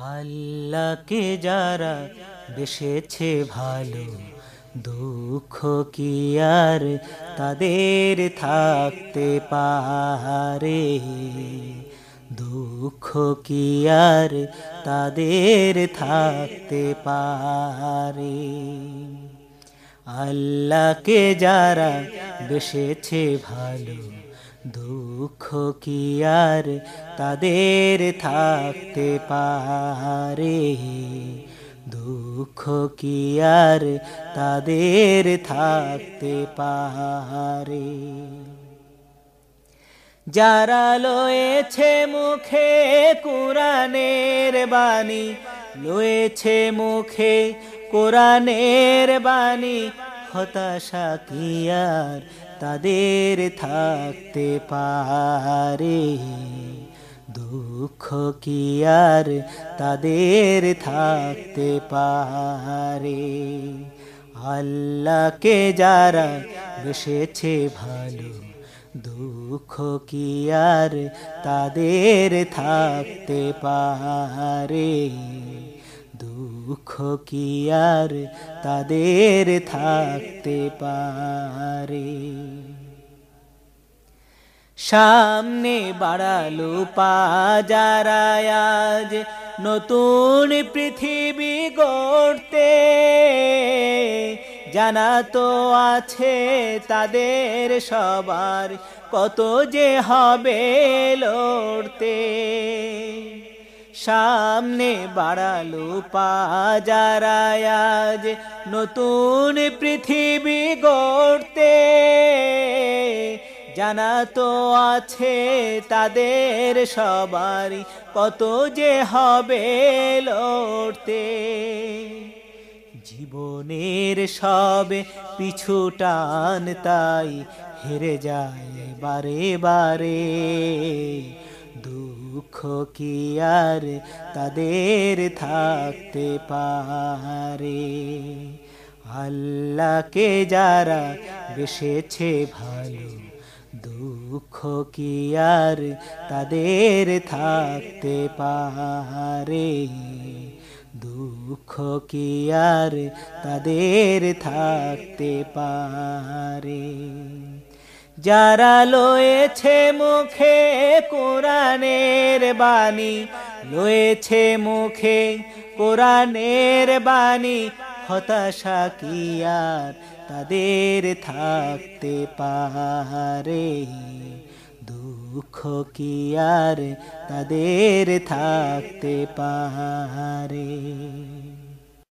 আল্লাহকে যারা বেসেছে ভালো, দুঃখ কি আর তাদের থাকতে পারে দুঃখ কি আর তাদের থাকতে পারে আল্লাহকে যারা বেসেছে ভালো দুঃখ কি আর তাদের থাকতে পারে? দুঃখ কি আর তাদের থাকতে পারে? যারা লয়েছে মুখে কোরআনের বাণী, লয়েছে মুখে কোরআনের বাণী, হতাশা কি আর তাদের থাকতে পারে। দুঃখ কি আর তাদের থাকতে পারে? আল্লাহকে যারা বসেছে ভালো, দুঃখ কি আর তাদের থাকতে পারে? দুঃখ কি আর তাদের থাকতে পারে? সামনে বাড়ালো পাজারায়াজ নতুন পৃথিবী গড়তে, জানা তো আছে তাদের সবার কত যে হবে লড়তে। সামনে বাড়ালো পাজারায়াজ নতুন পৃথিবী গড়তে। জানা তো আছে তাদের সবারই কত যে হবে লড়তে। জীবনের সবে পিছু টান তাই হেরে যায় বারে বারে। দুঃখ কি আর তাদের থাকতে পারে? আল্লাহকে যারা বেসেছে ভালো, দুঃখ কি আর তাদের থাকতে পারে? দুঃখ কি আর তাদের থাকতে পারে? যারা লয়েছে মুখে কোরআনের বাণী, লয়েছে মুখে কোরআনের বাণী, হতাশা কি আর তাদের থাকতে পারে? দুঃখ কি আর তাদের থাকতে পারে?